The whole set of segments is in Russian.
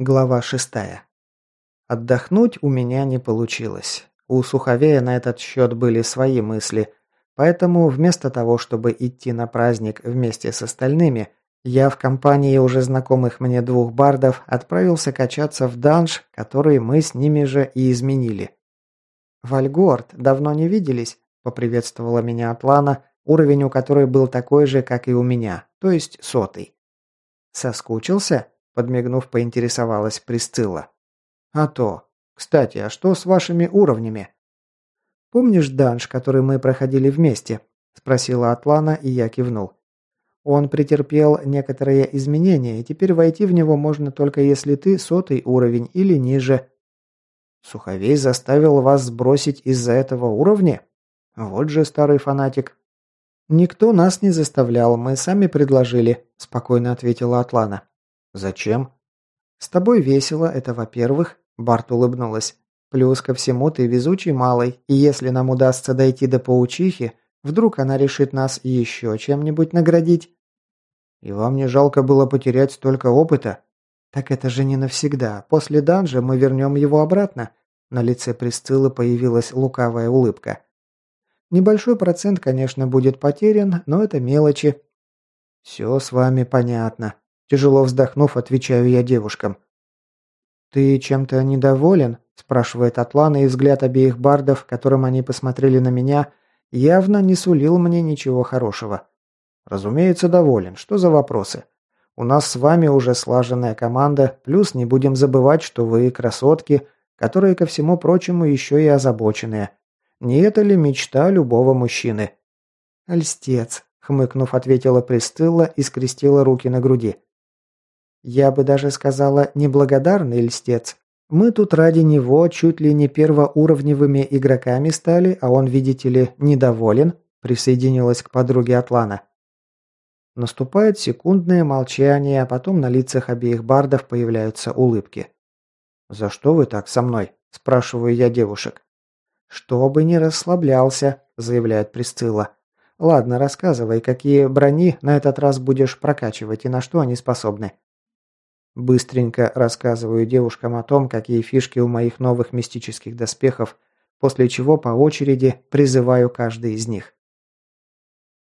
Глава шестая. Отдохнуть у меня не получилось. У Суховея на этот счет были свои мысли, поэтому вместо того, чтобы идти на праздник вместе с остальными, я в компании уже знакомых мне двух бардов отправился качаться в данж, который мы с ними же и изменили. «Вальгорд, давно не виделись?» – поприветствовала меня Атлана, уровень у которой был такой же, как и у меня, то есть сотый. «Соскучился?» Подмигнув, поинтересовалась Присцилла. «А то. Кстати, а что с вашими уровнями?» «Помнишь данж, который мы проходили вместе?» Спросила Атлана, и я кивнул. Он претерпел некоторые изменения, и теперь войти в него можно только если ты сотый уровень или ниже. Суховей заставил вас сбросить из-за этого уровня? Вот же старый фанатик. Никто нас не заставлял, мы сами предложили, спокойно ответила Атлана. «Зачем?» «С тобой весело, это во-первых», – Барт улыбнулась. «Плюс ко всему ты везучий малый, и если нам удастся дойти до паучихи, вдруг она решит нас еще чем-нибудь наградить». «И вам не жалко было потерять столько опыта?» «Так это же не навсегда. После данжа мы вернем его обратно». На лице Присциллы появилась лукавая улыбка. «Небольшой процент, конечно, будет потерян, но это мелочи». «Все с вами понятно», Тяжело вздохнув, отвечаю я девушкам. «Ты чем-то недоволен?» – спрашивает Атлана, и взгляд обеих бардов, которым они посмотрели на меня, явно не сулил мне ничего хорошего. «Разумеется, доволен. Что за вопросы? У нас с вами уже слаженная команда, плюс не будем забывать, что вы красотки, которые, ко всему прочему, еще и озабоченные. Не это ли мечта любого мужчины?» «Льстец», – хмыкнув, ответила Пристылла и скрестила руки на груди. Я бы даже сказала, неблагодарный льстец. Мы тут ради него чуть ли не первоуровневыми игроками стали, а он, видите ли, недоволен, присоединилась к подруге Атлана. Наступает секундное молчание, а потом на лицах обеих бардов появляются улыбки. «За что вы так со мной?» – спрашиваю я девушек. «Чтобы не расслаблялся», – заявляет Присцилла. «Ладно, рассказывай, какие брони на этот раз будешь прокачивать и на что они способны». Быстренько рассказываю девушкам о том, какие фишки у моих новых мистических доспехов, после чего по очереди призываю каждый из них.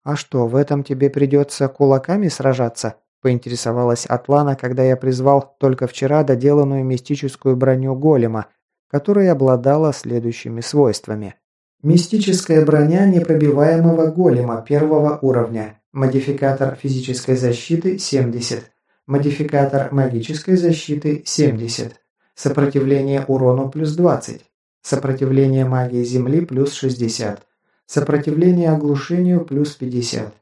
«А что, в этом тебе придется кулаками сражаться?» – поинтересовалась Атлана, когда я призвал только вчера доделанную мистическую броню голема, которая обладала следующими свойствами. Мистическая броня непробиваемого голема первого уровня. Модификатор физической защиты 70. Модификатор магической защиты 70. Сопротивление урону плюс 20. Сопротивление магии Земли плюс 60. Сопротивление оглушению плюс 50.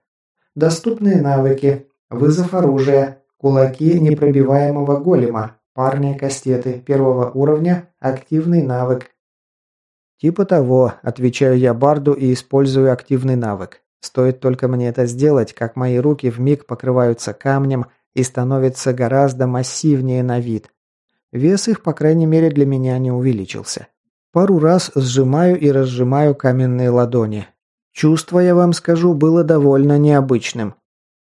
Доступные навыки. Вызов оружия. Кулаки непробиваемого голема. Парные кастеты первого уровня. Активный навык. Типа того, отвечаю я Барду и использую активный навык. Стоит только мне это сделать, как мои руки вмиг покрываются камнем – и становятся гораздо массивнее на вид. Вес их, по крайней мере, для меня не увеличился. Пару раз сжимаю и разжимаю каменные ладони. Чувство, я вам скажу, было довольно необычным.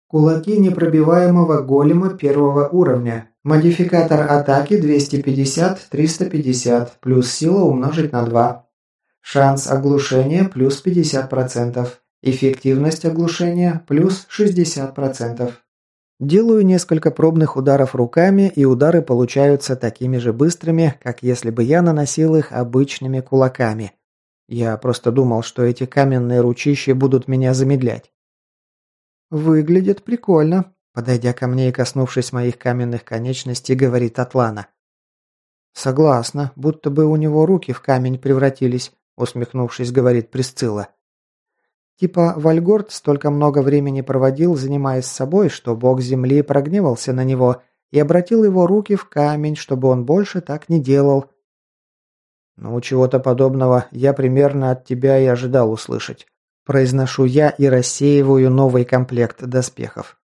Кулаки непробиваемого голема первого уровня. Модификатор атаки 250-350, плюс сила умножить на 2. Шанс оглушения плюс 50%. Эффективность оглушения плюс 60%. Делаю несколько пробных ударов руками, и удары получаются такими же быстрыми, как если бы я наносил их обычными кулаками. Я просто думал, что эти каменные ручища будут меня замедлять. «Выглядит прикольно», – подойдя ко мне и коснувшись моих каменных конечностей, говорит Атлана. «Согласна, будто бы у него руки в камень превратились», – усмехнувшись, говорит Присцилла. Типа Вальгорд столько много времени проводил, занимаясь собой, что бог земли прогневался на него и обратил его руки в камень, чтобы он больше так не делал. «Ну, чего-то подобного я примерно от тебя и ожидал услышать». Произношу я и рассеиваю новый комплект доспехов.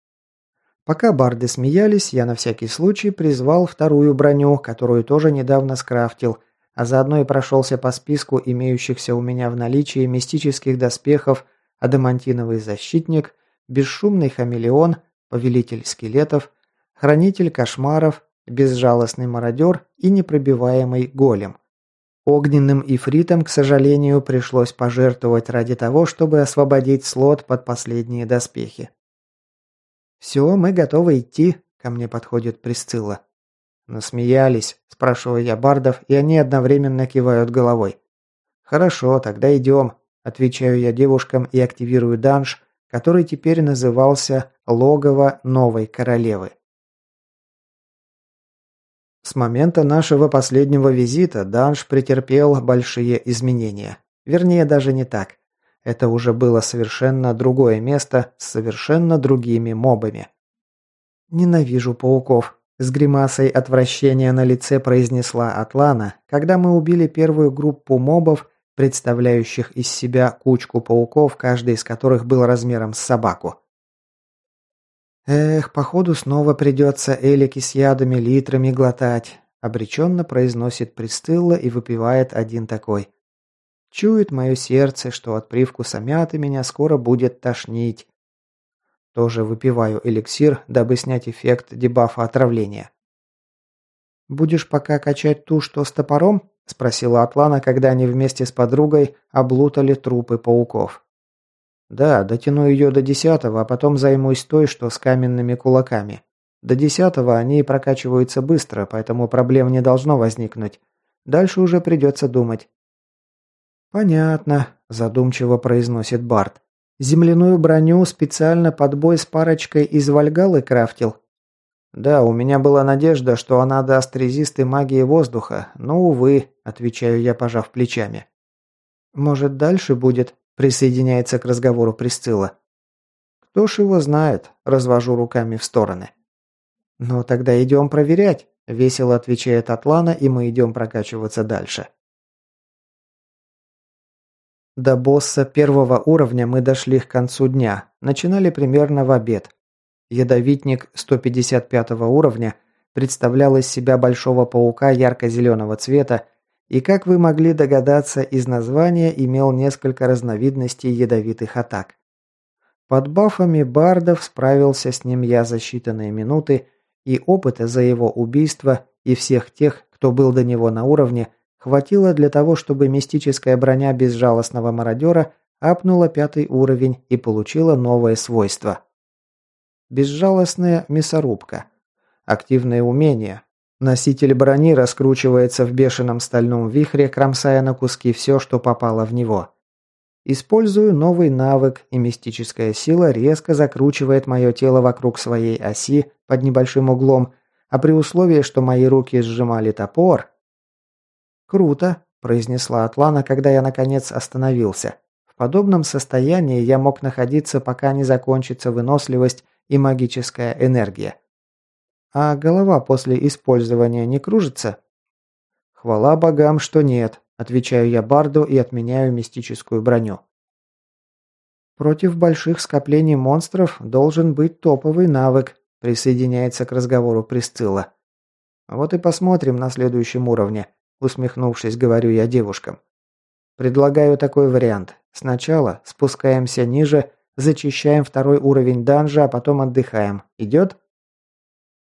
Пока барды смеялись, я на всякий случай призвал вторую броню, которую тоже недавно скрафтил, а заодно и прошелся по списку имеющихся у меня в наличии мистических доспехов адамантиновый защитник, бесшумный хамелеон, повелитель скелетов, хранитель кошмаров, безжалостный мародер и непробиваемый голем. Огненным ифритом, к сожалению, пришлось пожертвовать ради того, чтобы освободить слот под последние доспехи. «Все, мы готовы идти», – ко мне подходит Присцилла. «Насмеялись?» – спрашиваю я бардов, и они одновременно кивают головой. «Хорошо, тогда идем», – отвечаю я девушкам и активирую данж, который теперь назывался «Логово новой королевы». С момента нашего последнего визита данж претерпел большие изменения. Вернее, даже не так. Это уже было совершенно другое место с совершенно другими мобами. «Ненавижу пауков», – с гримасой отвращения на лице произнесла Атлана, когда мы убили первую группу мобов, представляющих из себя кучку пауков, каждый из которых был размером с собаку. «Эх, походу снова придется элики с ядами литрами глотать», – обреченно произносит Пристылла и выпивает один такой. «Чует мое сердце, что от привкуса мяты меня скоро будет тошнить». Тоже выпиваю эликсир, дабы снять эффект дебафа отравления. «Будешь пока качать ту, что с топором?» – спросила Атлана, когда они вместе с подругой облутали трупы пауков. Да, дотяну ее до десятого, а потом займусь той, что с каменными кулаками. До десятого они прокачиваются быстро, поэтому проблем не должно возникнуть. Дальше уже придется думать. «Понятно», – задумчиво произносит Барт. «Земляную броню специально под бой с парочкой из Вальгалы крафтил?» «Да, у меня была надежда, что она даст резисты магии воздуха, но, увы», – отвечаю я, пожав плечами. «Может, дальше будет?» Присоединяется к разговору Присцилла. Кто ж его знает, развожу руками в стороны. Ну тогда идем проверять, весело отвечает Атлана, и мы идем прокачиваться дальше. До босса первого уровня мы дошли к концу дня, начинали примерно в обед. Ядовитник 155 уровня представлял из себя большого паука ярко-зеленого цвета и, как вы могли догадаться из названия, имел несколько разновидностей ядовитых атак. Под бафами бардов справился с ним я за считанные минуты, и опыта за его убийство и всех тех, кто был до него на уровне, хватило для того, чтобы мистическая броня безжалостного мародера апнула пятый уровень и получила новое свойство. Безжалостная мясорубка. Активное умение, Носитель брони раскручивается в бешеном стальном вихре, кромсая на куски все, что попало в него. Использую новый навык, и мистическая сила резко закручивает мое тело вокруг своей оси под небольшим углом, а при условии, что мои руки сжимали топор... «Круто», – произнесла Атлана, когда я наконец остановился. В подобном состоянии я мог находиться, пока не закончится выносливость и магическая энергия. А голова после использования не кружится? Хвала богам, что нет, отвечаю я Барду и отменяю мистическую броню. Против больших скоплений монстров должен быть топовый навык, присоединяется к разговору Присцилла. Вот и посмотрим на следующем уровне, усмехнувшись, говорю я девушкам. Предлагаю такой вариант. Сначала спускаемся ниже, зачищаем второй уровень данжа, а потом отдыхаем. Идет?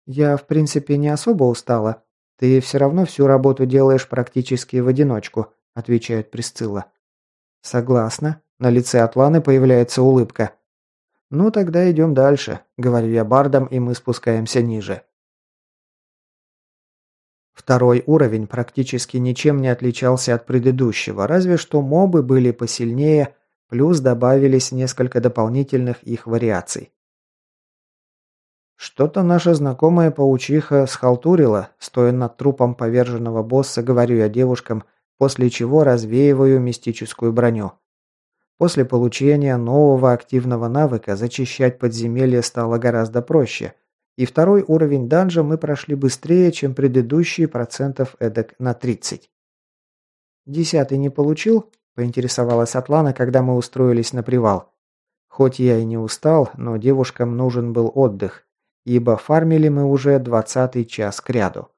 «Я, в принципе, не особо устала. Ты все равно всю работу делаешь практически в одиночку», – отвечает Присцилла. «Согласна». На лице Атланы появляется улыбка. «Ну, тогда идем дальше», – говорю я бардам, и мы спускаемся ниже. Второй уровень практически ничем не отличался от предыдущего, разве что мобы были посильнее, плюс добавились несколько дополнительных их вариаций. Что-то наша знакомая паучиха схалтурила, стоя над трупом поверженного босса, говорю я девушкам, после чего развеиваю мистическую броню. После получения нового активного навыка зачищать подземелье стало гораздо проще, и второй уровень данжа мы прошли быстрее, чем предыдущие процентов эдак на 30. «Десятый не получил?» – поинтересовалась Атлана, когда мы устроились на привал. Хоть я и не устал, но девушкам нужен был отдых, ибо фармили мы уже двадцатый час кряду.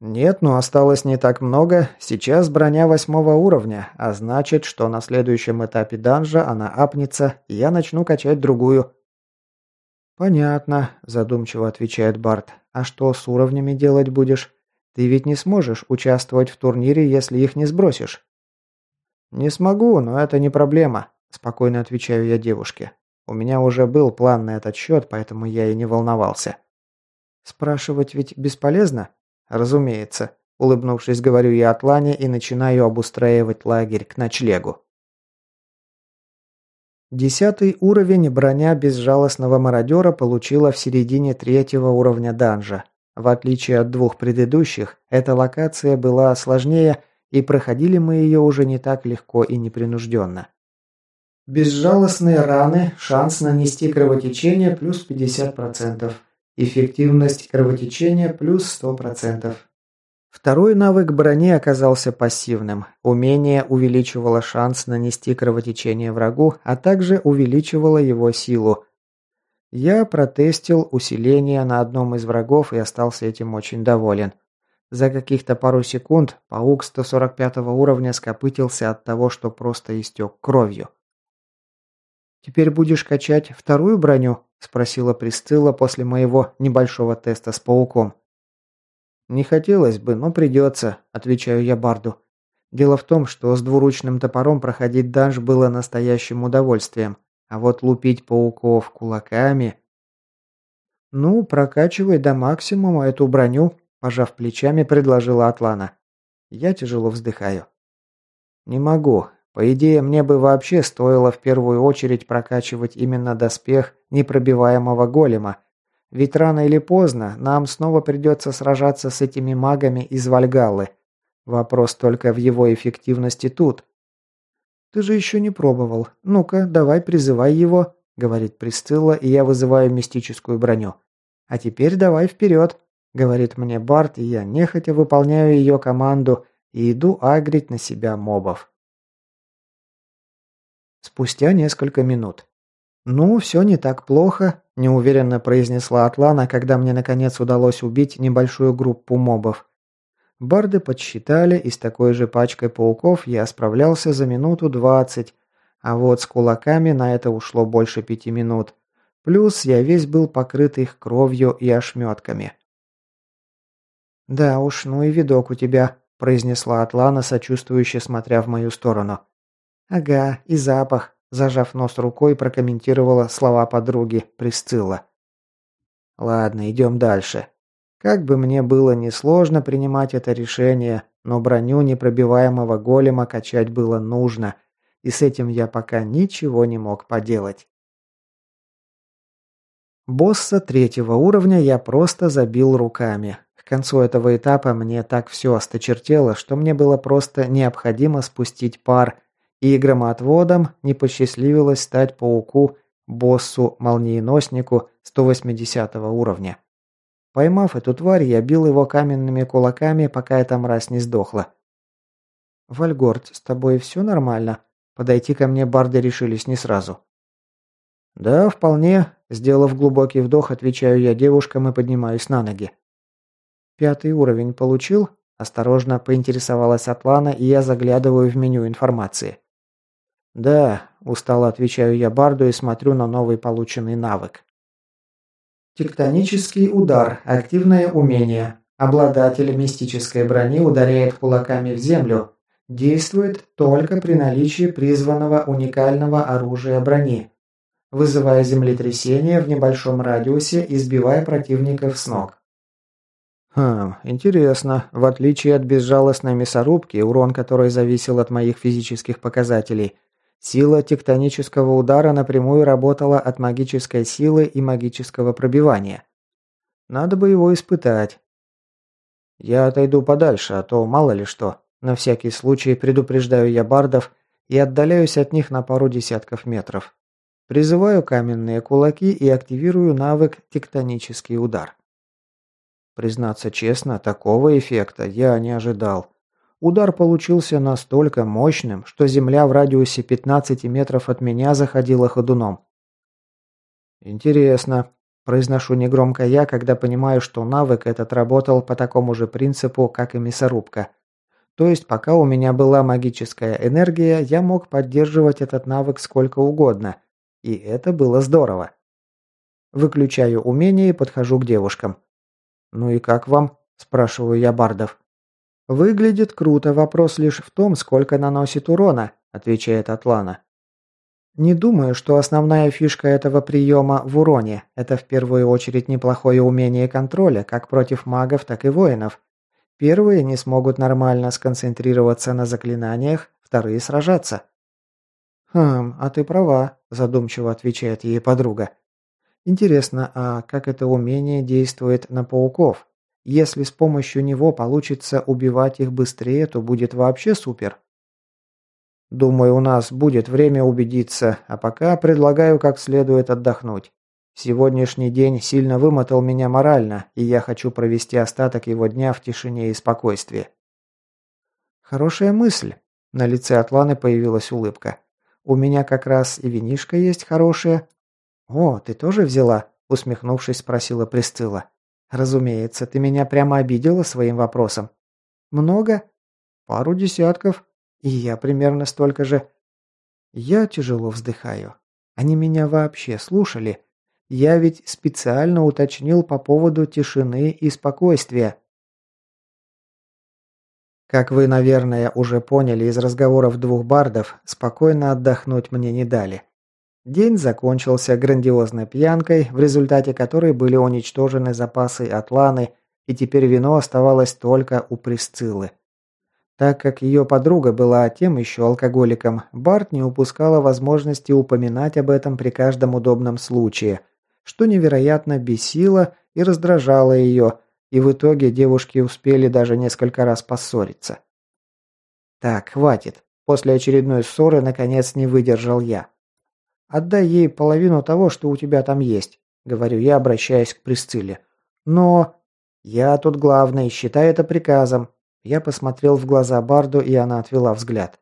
Нет, но осталось не так много. Сейчас броня восьмого уровня, а значит, что на следующем этапе данжа она апнется, и я начну качать другую. Понятно, задумчиво отвечает Барт. А что с уровнями делать будешь? Ты ведь не сможешь участвовать в турнире, если их не сбросишь». «Не смогу, но это не проблема», – спокойно отвечаю я девушке. У меня уже был план на этот счет, поэтому я и не волновался. «Спрашивать ведь бесполезно?» «Разумеется», – улыбнувшись, говорю я Атлане и начинаю обустраивать лагерь к ночлегу. Десятый уровень броня безжалостного мародера получила в середине третьего уровня данжа. В отличие от двух предыдущих, эта локация была сложнее, и проходили мы ее уже не так легко и непринужденно. Безжалостные раны, шанс нанести кровотечение плюс 50%, эффективность кровотечения плюс 100%. Второй навык брони оказался пассивным. Умение увеличивало шанс нанести кровотечение врагу, а также увеличивало его силу. Я протестил усиление на одном из врагов и остался этим очень доволен. За каких-то пару секунд паук 145 уровня скопытился от того, что просто истек кровью. «Теперь будешь качать вторую броню?» – спросила Пристыла после моего небольшого теста с пауком. «Не хотелось бы, но придется», – отвечаю я Барду. Дело в том, что с двуручным топором проходить данж было настоящим удовольствием, а вот лупить пауков кулаками... «Ну, прокачивай до максимума эту броню», – пожав плечами, предложила Атлана. Я тяжело вздыхаю. «Не могу. По идее, мне бы вообще стоило в первую очередь прокачивать именно доспех непробиваемого голема, ведь рано или поздно нам снова придется сражаться с этими магами из Вальгаллы. Вопрос только в его эффективности тут. «Ты же еще не пробовал. Ну-ка, давай призывай его», — говорит Присцилла, и я вызываю мистическую броню. «А теперь давай вперед», — говорит мне Барт, и я нехотя выполняю ее команду и иду агрить на себя мобов. Спустя несколько минут. «Ну, все не так плохо», – неуверенно произнесла Атлана, когда мне наконец удалось убить небольшую группу мобов. Барды подсчитали, и с такой же пачкой пауков я справлялся за минуту двадцать, а вот с кулаками на это ушло больше пяти минут. Плюс я весь был покрыт их кровью и ошметками. «Да уж, ну и видок у тебя», – произнесла Атлана, сочувствующе смотря в мою сторону. «Ага, и запах», Зажав нос рукой, прокомментировала слова подруги Присцилла. «Ладно, идем дальше. Как бы мне было несложно принимать это решение, но броню непробиваемого голема качать было нужно, и с этим я пока ничего не мог поделать. Босса третьего уровня я просто забил руками. Концу этого этапа мне так все осточертело, что мне было просто необходимо спустить пар – и громоотводом не посчастливилось стать пауку, боссу-молниеноснику 180 уровня. Поймав эту тварь, я бил его каменными кулаками, пока эта мразь не сдохла. «Вальгорд, с тобой все нормально?» Подойти ко мне барды решились не сразу. «Да, вполне», – сделав глубокий вдох, отвечаю я девушкам и поднимаюсь на ноги. «Пятый уровень получил?» – осторожно поинтересовалась Атлана, и я заглядываю в меню информации. «Да», – устало отвечаю я Барду и смотрю на новый полученный навык. Тектонический удар. Активное умение. Обладатель мистической брони ударяет кулаками в землю. Действует только при наличии призванного уникального оружия брони. Вызывая землетрясение в небольшом радиусе и сбивая противников с ног. Хм, интересно. В отличие от безжалостной мясорубки, урон которой зависел от моих физических показателей – Сила тектонического удара напрямую работала от магической силы и магического пробивания. Надо бы его испытать. Я отойду подальше, а то мало ли что. На всякий случай предупреждаю я бардов и отдаляюсь от них на пару десятков метров. Призываю каменные кулаки и активирую навык «Тектонический удар». Признаться честно, такого эффекта я не ожидал. Удар получился настолько мощным, что земля в радиусе 15 метров от меня заходила ходуном. «Интересно», – произношу негромко я, когда понимаю, что навык этот работал по такому же принципу, как и мясорубка. То есть, пока у меня была магическая энергия, я мог поддерживать этот навык сколько угодно. И это было здорово. Выключаю умение и подхожу к девушкам. «Ну и как вам?» – спрашиваю я бардов. «Выглядит круто, вопрос лишь в том, сколько наносит урона», – отвечает Атлана. Не думаю, что основная фишка этого приема в уроне. Это в первую очередь неплохое умение контроля, как против магов, так и воинов. Первые не смогут нормально сконцентрироваться на заклинаниях, вторые сражаться. «Хм, а ты права», – задумчиво отвечает ей подруга. «Интересно, а как это умение действует на пауков? Если с помощью него получится убивать их быстрее, то будет вообще супер». Думаю, у нас будет время убедиться, а пока предлагаю как следует отдохнуть. Сегодняшний день сильно вымотал меня морально, и я хочу провести остаток его дня в тишине и спокойствии. Хорошая мысль. На лице Атланы появилась улыбка. У меня как раз и винишка есть хорошая. О, ты тоже взяла? Усмехнувшись, спросила Присцилла. Разумеется, ты меня прямо обидела своим вопросом. Много? Пару десятков, и я примерно столько же. Я тяжело вздыхаю. Они меня вообще слушали. Я ведь специально уточнил по поводу тишины и спокойствия. Как вы, наверное, уже поняли из разговоров двух бардов, спокойно отдохнуть мне не дали. День закончился грандиозной пьянкой, в результате которой были уничтожены запасы Атланы, и теперь вино оставалось только у Присциллы. Так как ее подруга была тем еще алкоголиком, Барт не упускала возможности упоминать об этом при каждом удобном случае, что невероятно бесило и раздражало ее, и в итоге девушки успели даже несколько раз поссориться. «Так, хватит. После очередной ссоры, наконец, не выдержал я. Отдай ей половину того, что у тебя там есть», — говорю я, обращаясь к Присцилле. «Но...» «Я тут главный, считай это приказом. Я посмотрел в глаза Барду, и она отвела взгляд.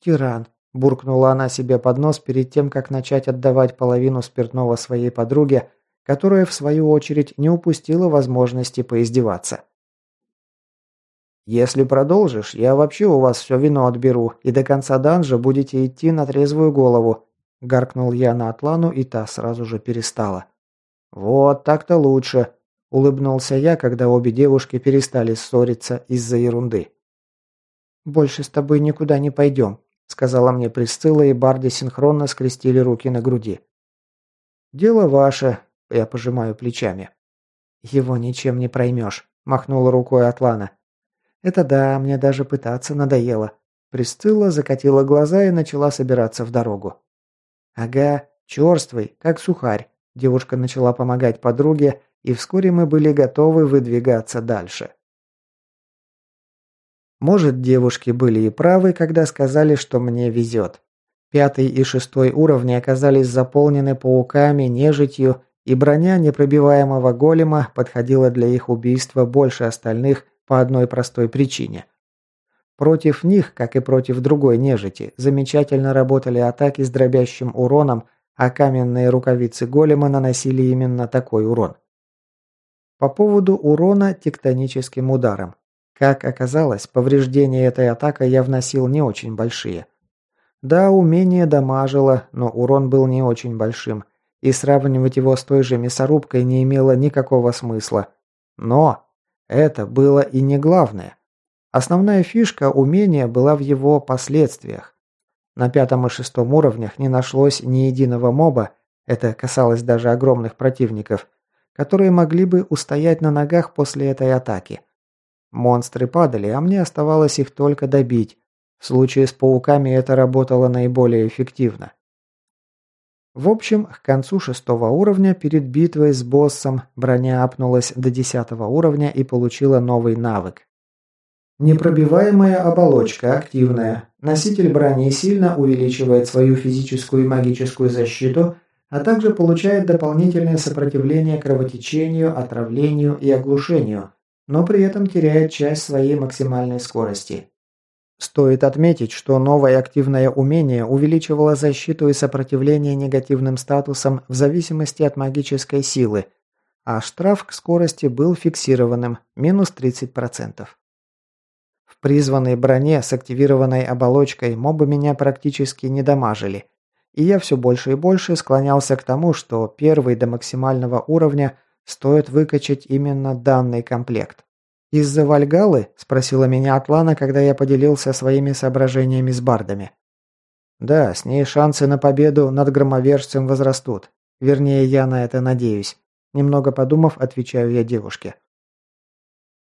«Тиран», – буркнула она себе под нос перед тем, как начать отдавать половину спиртного своей подруге, которая, в свою очередь, не упустила возможности поиздеваться. «Если продолжишь, я вообще у вас все вино отберу, и до конца данжа будете идти на трезвую голову», – гаркнул я на Атлану, и та сразу же перестала. «Вот так-то лучше», Улыбнулся я, когда обе девушки перестали ссориться из-за ерунды. «Больше с тобой никуда не пойдем», — сказала мне Присцилла, и Барди синхронно скрестили руки на груди. «Дело ваше», — я пожимаю плечами. «Его ничем не проймешь», — махнула рукой Атлана. «Это да, мне даже пытаться надоело». Присцилла закатила глаза и начала собираться в дорогу. «Ага, черствый, как сухарь», — девушка начала помогать подруге, и вскоре мы были готовы выдвигаться дальше. Может, девушки были и правы, когда сказали, что мне везет. Пятый и шестой уровни оказались заполнены пауками, нежитью, и броня непробиваемого голема подходила для их убийства больше остальных по одной простой причине. Против них, как и против другой нежити, замечательно работали атаки с дробящим уроном, а каменные рукавицы голема наносили именно такой урон. По поводу урона тектоническим ударом. Как оказалось, повреждения этой атакой я вносил не очень большие. Да, умение дамажило, но урон был не очень большим, и сравнивать его с той же мясорубкой не имело никакого смысла. Но это было и не главное. Основная фишка умения была в его последствиях. На пятом и шестом уровнях не нашлось ни единого моба, это касалось даже огромных противников – которые могли бы устоять на ногах после этой атаки. Монстры падали, а мне оставалось их только добить. В случае с пауками это работало наиболее эффективно. В общем, к концу шестого уровня перед битвой с боссом броня апнулась до десятого уровня и получила новый навык. Непробиваемая оболочка активная. Носитель брони сильно увеличивает свою физическую и магическую защиту – а также получает дополнительное сопротивление кровотечению, отравлению и оглушению, но при этом теряет часть своей максимальной скорости. Стоит отметить, что новое активное умение увеличивало защиту и сопротивление негативным статусам в зависимости от магической силы, а штраф к скорости был фиксированным – минус 30%. Призванной броне с активированной оболочкой мобы меня практически не дамажили – и я все больше и больше склонялся к тому, что первый до максимального уровня стоит выкачать именно данный комплект. «Из-за Вальгалы?» – спросила меня Атлана, когда я поделился своими соображениями с бардами. «Да, с ней шансы на победу над громовержцем возрастут. Вернее, я на это надеюсь». Немного подумав, отвечаю я девушке.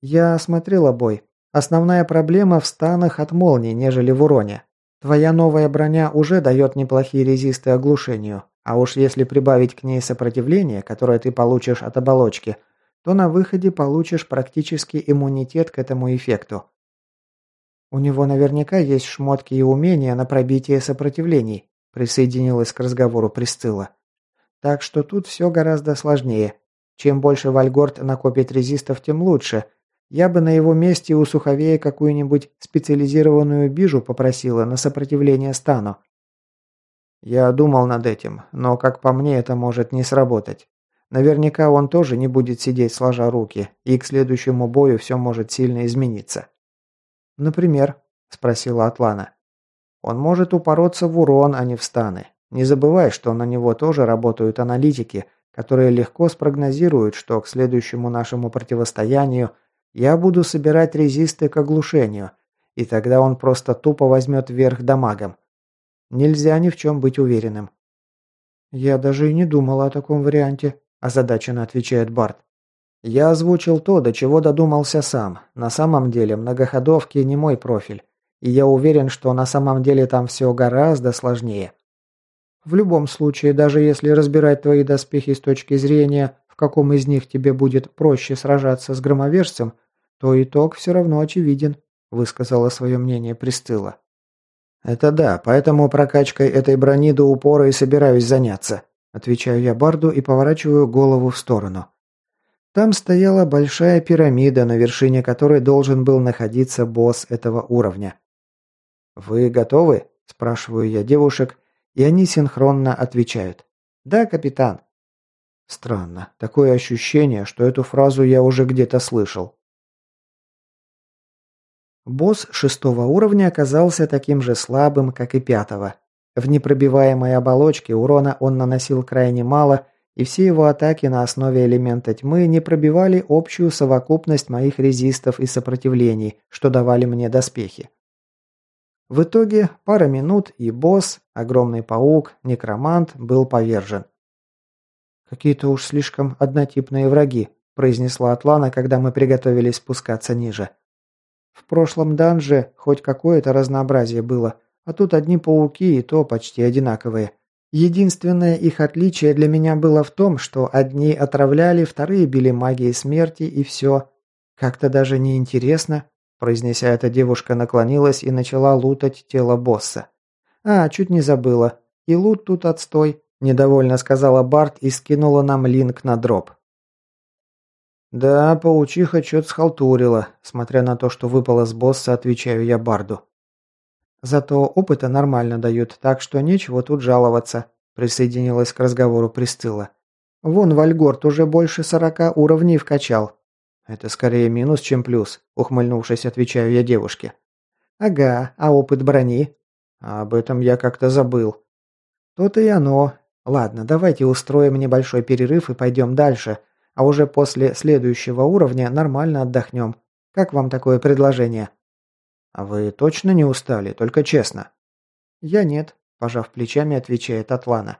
«Я осмотрела бой. Основная проблема в станах от молний, нежели в уроне. Твоя новая броня уже дает неплохие резисты оглушению, а уж если прибавить к ней сопротивление, которое ты получишь от оболочки, то на выходе получишь практически иммунитет к этому эффекту. У него наверняка есть шмотки и умения на пробитие сопротивлений, присоединилась к разговору Присцилла. Так что тут все гораздо сложнее. Чем больше Вальгорд накопит резистов, тем лучше – я бы на его месте у Суховея какую-нибудь специализированную бижу попросила на сопротивление стану. Я думал над этим, но, как по мне, это может не сработать. Наверняка он тоже не будет сидеть сложа руки, и к следующему бою все может сильно измениться. «Например?» – спросила Атлана. «Он может упороться в урон, а не в станы. Не забывай, что на него тоже работают аналитики, которые легко спрогнозируют, что к следующему нашему противостоянию – я буду собирать резисты к оглушению, и тогда он просто тупо возьмет верх дамагом. Нельзя ни в чем быть уверенным. «Я даже и не думал о таком варианте», – озадаченно отвечает Барт. «Я озвучил то, до чего додумался сам. На самом деле многоходовки не мой профиль. И я уверен, что на самом деле там все гораздо сложнее. В любом случае, даже если разбирать твои доспехи с точки зрения каком из них тебе будет проще сражаться с громовержцем, то итог все равно очевиден», – высказала свое мнение Пристыла. «Это да, поэтому прокачкой этой брони до упора и собираюсь заняться», – отвечаю я Барду и поворачиваю голову в сторону. Там стояла большая пирамида, на вершине которой должен был находиться босс этого уровня. «Вы готовы?» – спрашиваю я девушек, и они синхронно отвечают. «Да, капитан». Странно. Такое ощущение, что эту фразу я уже где-то слышал. Босс шестого уровня оказался таким же слабым, как и пятого. В непробиваемой оболочке урона он наносил крайне мало, и все его атаки на основе элемента тьмы не пробивали общую совокупность моих резистов и сопротивлений, что давали мне доспехи. В итоге пара минут, и босс, огромный паук, некромант, был повержен. «Какие-то уж слишком однотипные враги», – произнесла Атлана, когда мы приготовились спускаться ниже. «В прошлом данже хоть какое-то разнообразие было, а тут одни пауки и то почти одинаковые. Единственное их отличие для меня было в том, что одни отравляли, вторые били магией смерти и все. Как-то даже неинтересно». Произнеся это, девушка наклонилась и начала лутать тело босса. «А, чуть не забыла. И лут тут отстой. Недовольно сказала Барт и скинула нам линк на дроп. «Да, паучиха чё-то схалтурила. Смотря на то, что выпало с босса, отвечаю я Барду. Зато опыта нормально дают, так что нечего тут жаловаться», присоединилась к разговору Пристыла. «Вон Вальгорд уже больше сорока уровней вкачал». «Это скорее минус, чем плюс», ухмыльнувшись, отвечаю я девушке. «Ага, а опыт брони?» «Об этом я как-то забыл». «То-то и оно. Ладно, давайте устроим небольшой перерыв и пойдем дальше, а уже после следующего уровня нормально отдохнем. Как вам такое предложение? А вы точно не устали, только честно? Я нет, пожав плечами, отвечает Атлана.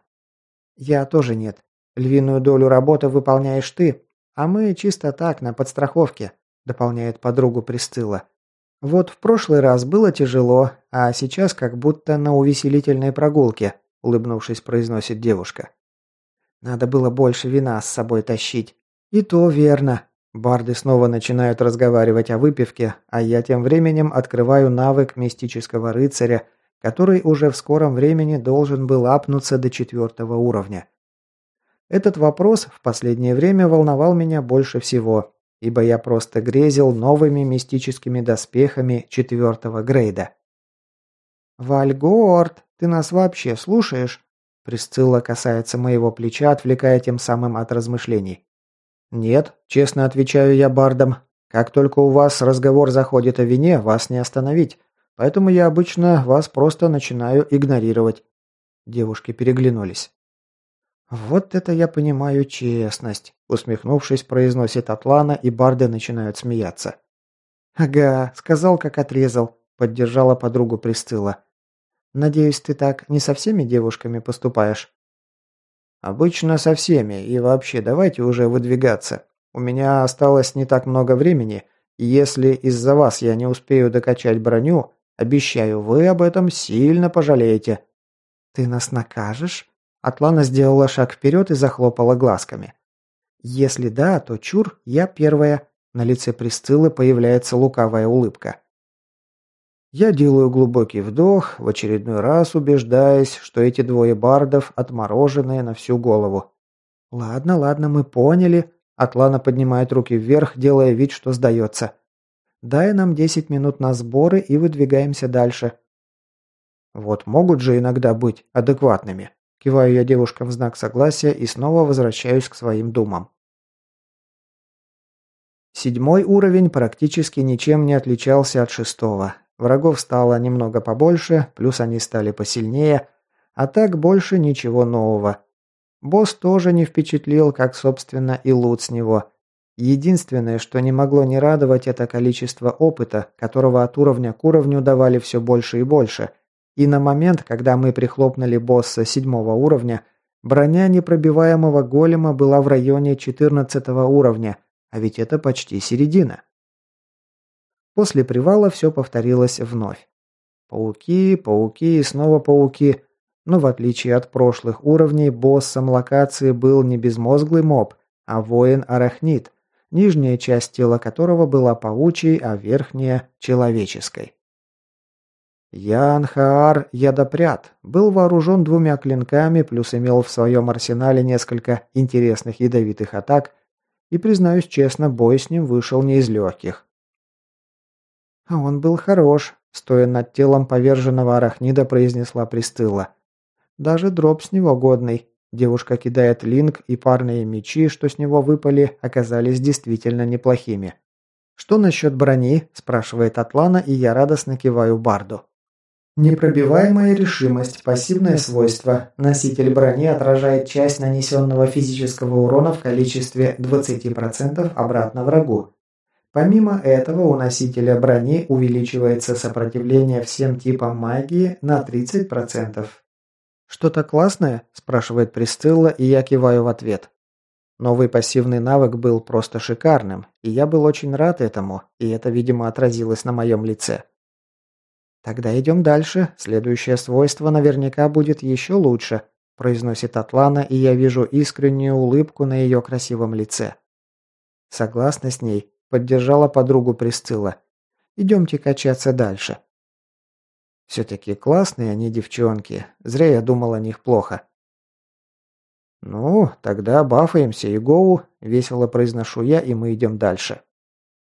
Я тоже нет. Львиную долю работы выполняешь ты, а мы чисто так, на подстраховке, дополняет подругу Присцилла. Вот в прошлый раз было тяжело, а сейчас как будто на увеселительной прогулке улыбнувшись, произносит девушка. Надо было больше вина с собой тащить. И то верно. Барды снова начинают разговаривать о выпивке, а я тем временем открываю навык мистического рыцаря, который уже в скором времени должен был апнуться до четвертого уровня. Этот вопрос в последнее время волновал меня больше всего, ибо я просто грезил новыми мистическими доспехами четвертого грейда. «Вальгорд!» Ты нас вообще слушаешь?» Присцилла касается моего плеча, отвлекая тем самым от размышлений. «Нет», – честно отвечаю я бардом. «Как только у вас разговор заходит о вине, вас не остановить. Поэтому я обычно вас просто начинаю игнорировать». Девушки переглянулись. «Вот это я понимаю честность», Усмехнувшись, произносит Атлана, и барды начинают смеяться. «Ага, сказал, как отрезал», – поддержала подругу Пристыла. «Надеюсь, ты так не со всеми девушками поступаешь?» «Обычно со всеми, и вообще давайте уже выдвигаться. У меня осталось не так много времени, и если из-за вас я не успею докачать броню, обещаю, вы об этом сильно пожалеете». «Ты нас накажешь?» Атлана сделала шаг вперед и захлопала глазками. Если да, то чур, я первая. На лице Присциллы появляется лукавая улыбка. Я делаю глубокий вдох, в очередной раз убеждаясь, что эти двое бардов отмороженные на всю голову. «Ладно, ладно, мы поняли». Атлана поднимает руки вверх, делая вид, что сдается. «Дай нам десять минут на сборы и выдвигаемся дальше». Вот могут же иногда быть адекватными. Киваю я девушкам в знак согласия и снова возвращаюсь к своим думам. Седьмой уровень практически ничем не отличался от шестого. Врагов стало немного побольше, плюс они стали посильнее, а так больше ничего нового. Босс тоже не впечатлил, как, собственно, и лут с него. Единственное, что не могло не радовать, это количество опыта, которого от уровня к уровню давали все больше и больше – и на момент, когда мы прихлопнули босса седьмого уровня, броня непробиваемого голема была в районе 14 уровня, а ведь это почти середина. После привала все повторилось вновь. Пауки, пауки и снова пауки. Но в отличие от прошлых уровней, боссом локации был не безмозглый моб, а воин-арахнит, нижняя часть тела которого была паучьей, а верхняя – человеческой. Ян Хаар Ядопряд был вооружен двумя клинками, плюс имел в своем арсенале несколько интересных ядовитых атак, и, признаюсь честно, бой с ним вышел не из легких. «А он был хорош», – стоя над телом поверженного арахнида, произнесла Пристыла. «Даже дроп с него годный. Девушка кидает линк, и парные мечи, что с него выпали, оказались действительно неплохими». «Что насчет брони?» – спрашивает Атлана, и я радостно киваю Барду. Непробиваемая решимость – пассивное свойство. Носитель брони отражает часть нанесенного физического урона в количестве 20% обратно врагу. Помимо этого, у носителя брони увеличивается сопротивление всем типам магии на 30%. «Что-то классное?» – спрашивает Пристелла, и я киваю в ответ. Новый пассивный навык был просто шикарным, и я был очень рад этому, и это, видимо, отразилось на моем лице. «Тогда идем дальше. Следующее свойство наверняка будет еще лучше», – произносит Атлана, и я вижу искреннюю улыбку на ее красивом лице. Согласна с ней, поддержала подругу Присцилла. «Идемте качаться дальше». Все-таки классные они девчонки. Зря я думал о них плохо. «Ну, тогда бафаемся и гоу», – весело произношу я, и мы идем дальше.